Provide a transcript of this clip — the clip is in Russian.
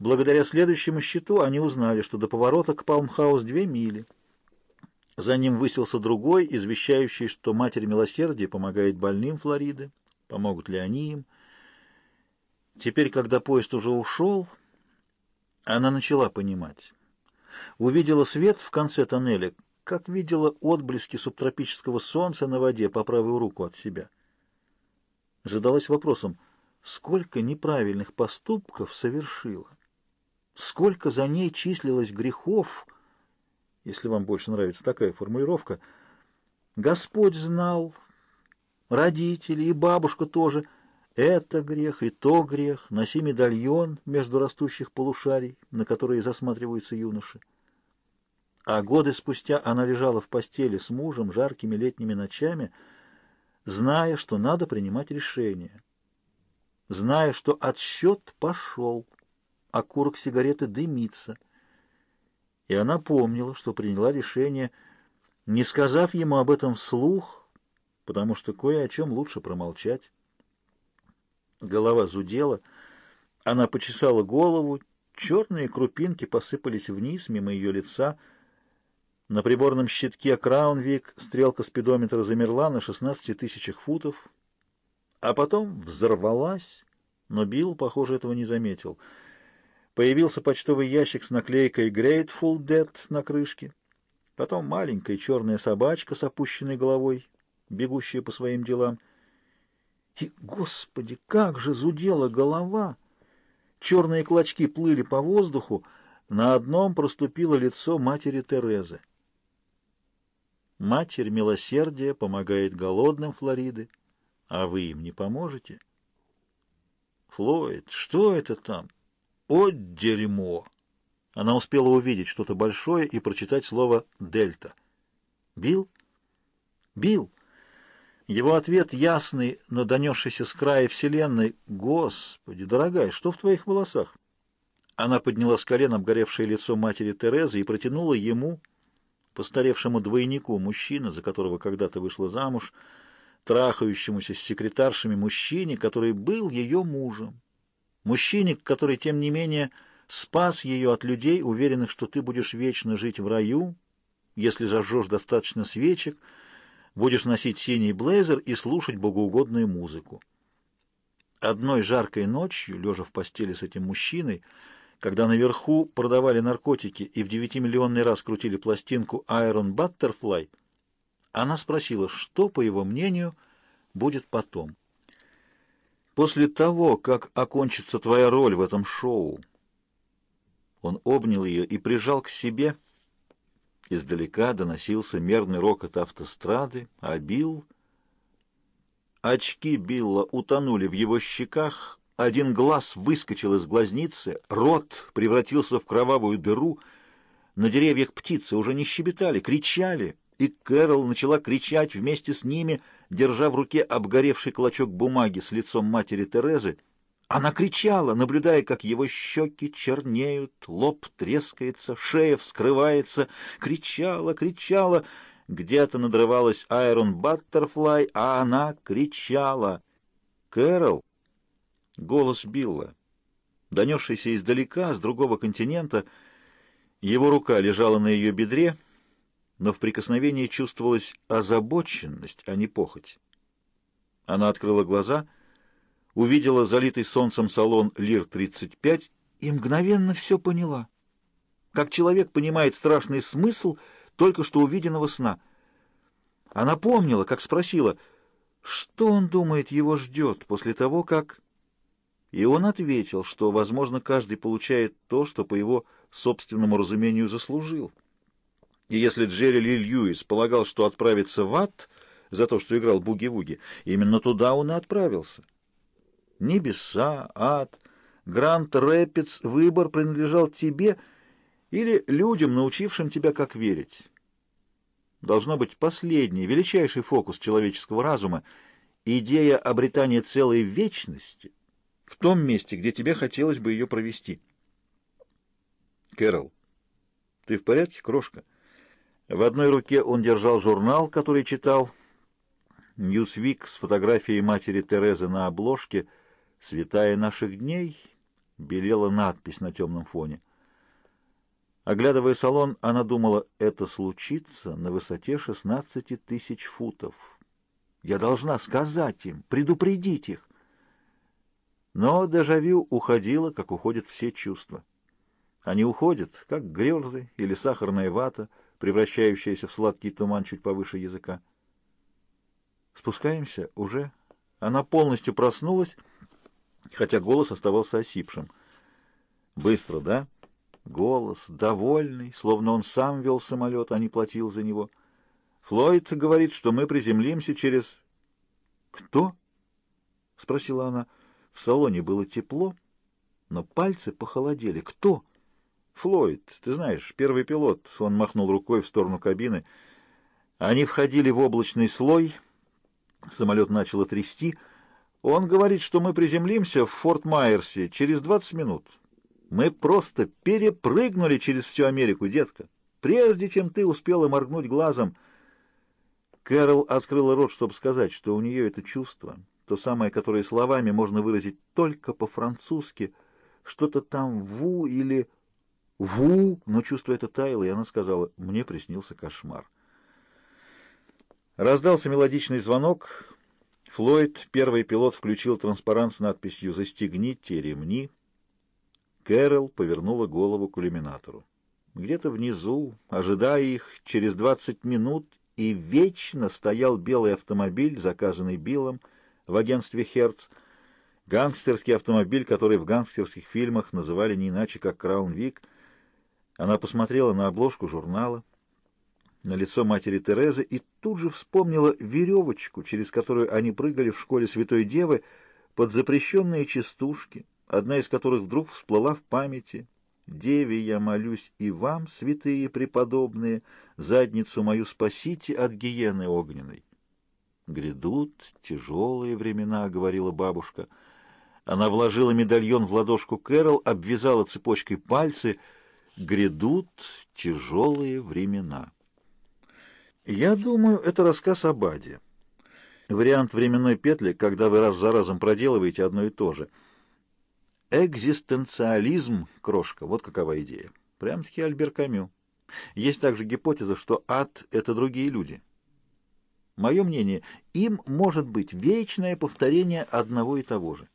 Благодаря следующему счету они узнали, что до поворота к Палмхаус две мили. За ним высился другой, извещающий, что Матерь Милосердия помогает больным Флориды, помогут ли они им. Теперь, когда поезд уже ушел, она начала понимать. Увидела свет в конце тоннеля, как видела отблески субтропического солнца на воде по правую руку от себя. Задалась вопросом, сколько неправильных поступков совершила, сколько за ней числилось грехов, если вам больше нравится такая формулировка. Господь знал, родители и бабушка тоже. Это грех и то грех. Носи медальон между растущих полушарий, на которые засматриваются юноши. А годы спустя она лежала в постели с мужем жаркими летними ночами, зная, что надо принимать решение, зная, что отсчет пошел, а курок сигареты дымится. И она помнила, что приняла решение, не сказав ему об этом вслух, потому что кое о чем лучше промолчать. Голова зудела, она почесала голову, черные крупинки посыпались вниз мимо ее лица — на приборном щитке Crown Vic стрелка спидометра замерла на 16 тысячах футов, а потом взорвалась, но Билл, похоже, этого не заметил. Появился почтовый ящик с наклейкой Grateful Dead на крышке, потом маленькая черная собачка с опущенной головой, бегущая по своим делам. И, господи, как же зудела голова! Черные клочки плыли по воздуху, на одном проступило лицо матери Терезы. Матерь милосердия помогает голодным Флориды, а вы им не поможете? Флойд, что это там? О, дерьмо! Она успела увидеть что-то большое и прочитать слово «дельта». Бил? Бил? Его ответ ясный, но донесшийся с края вселенной. «Господи, дорогая, что в твоих волосах?» Она подняла с колен обгоревшее лицо матери Терезы и протянула ему постаревшему двойнику мужчины, за которого когда-то вышла замуж, трахающемуся с секретаршами мужчине, который был ее мужем. Мужчине, который, тем не менее, спас ее от людей, уверенных, что ты будешь вечно жить в раю, если зажжешь достаточно свечек, будешь носить синий блейзер и слушать богоугодную музыку. Одной жаркой ночью, лежа в постели с этим мужчиной, когда наверху продавали наркотики и в девятимиллионный раз крутили пластинку «Iron Butterfly», она спросила, что, по его мнению, будет потом. «После того, как окончится твоя роль в этом шоу». Он обнял ее и прижал к себе. Издалека доносился мерный рокот автострады, а Билл... Очки Билла утонули в его щеках, один глаз выскочил из глазницы, рот превратился в кровавую дыру. На деревьях птицы уже не щебетали, кричали, и Кэрол начала кричать вместе с ними, держа в руке обгоревший клочок бумаги с лицом матери Терезы. Она кричала, наблюдая, как его щеки чернеют, лоб трескается, шея вскрывается. Кричала, кричала. Где-то надрывалась Айрон Баттерфлай, а она кричала. Кэрол Голос Билла, донесшийся издалека, с другого континента, его рука лежала на ее бедре, но в прикосновении чувствовалась озабоченность, а не похоть. Она открыла глаза, увидела залитый солнцем салон Лир-35 и мгновенно все поняла. Как человек понимает страшный смысл только что увиденного сна. Она помнила, как спросила, что он думает его ждет после того, как... И он ответил, что, возможно, каждый получает то, что по его собственному разумению заслужил. И если Джерри Ли Льюис полагал, что отправится в ад за то, что играл буги-вуги, именно туда он и отправился. Небеса, ад, Гранд Рэпидс, выбор принадлежал тебе или людям, научившим тебя, как верить. Должно быть последний, величайший фокус человеческого разума — идея обретания целой вечности — в том месте, где тебе хотелось бы ее провести. Кэрол, ты в порядке, крошка? В одной руке он держал журнал, который читал. Newsweek с фотографией матери Терезы на обложке «Святая наших дней», белела надпись на темном фоне. Оглядывая салон, она думала, это случится на высоте 16 тысяч футов. Я должна сказать им, предупредить их. Но дежавю уходило, как уходят все чувства. Они уходят, как грезы или сахарная вата, превращающаяся в сладкий туман чуть повыше языка. Спускаемся уже. Она полностью проснулась, хотя голос оставался осипшим. Быстро, да? Голос, довольный, словно он сам вел самолет, а не платил за него. Флойд говорит, что мы приземлимся через... Кто? — спросила она. В салоне было тепло, но пальцы похолодели. Кто? Флойд, ты знаешь, первый пилот. Он махнул рукой в сторону кабины. Они входили в облачный слой. Самолет начал трясти. Он говорит, что мы приземлимся в Форт Майерсе через 20 минут. Мы просто перепрыгнули через всю Америку, детка. Прежде чем ты успела моргнуть глазом... Кэрол открыла рот, чтобы сказать, что у нее это чувство, то самое, которое словами можно выразить только по-французски, что-то там «ву» или «ву», но чувство это таяло, и она сказала, «мне приснился кошмар». Раздался мелодичный звонок. Флойд, первый пилот, включил транспарант с надписью «Застегните ремни». Кэрол повернула голову к иллюминатору. Где-то внизу, ожидая их, через двадцать минут и вечно стоял белый автомобиль, заказанный Биллом в агентстве «Херц», гангстерский автомобиль, который в гангстерских фильмах называли не иначе, как «Краун Вик». Она посмотрела на обложку журнала, на лицо матери Терезы и тут же вспомнила веревочку, через которую они прыгали в школе Святой Девы под запрещенные частушки, одна из которых вдруг всплыла в памяти — Деве я молюсь и вам, святые преподобные, задницу мою спасите от гиены огненной. Грядут тяжелые времена, — говорила бабушка. Она вложила медальон в ладошку Кэрол, обвязала цепочкой пальцы. Грядут тяжелые времена. Я думаю, это рассказ об Аде. Вариант временной петли, когда вы раз за разом проделываете одно и то же — Экзистенциализм, крошка, вот какова идея. Прям-таки Альбер Камю. Есть также гипотеза, что ад — это другие люди. Мое мнение, им может быть вечное повторение одного и того же.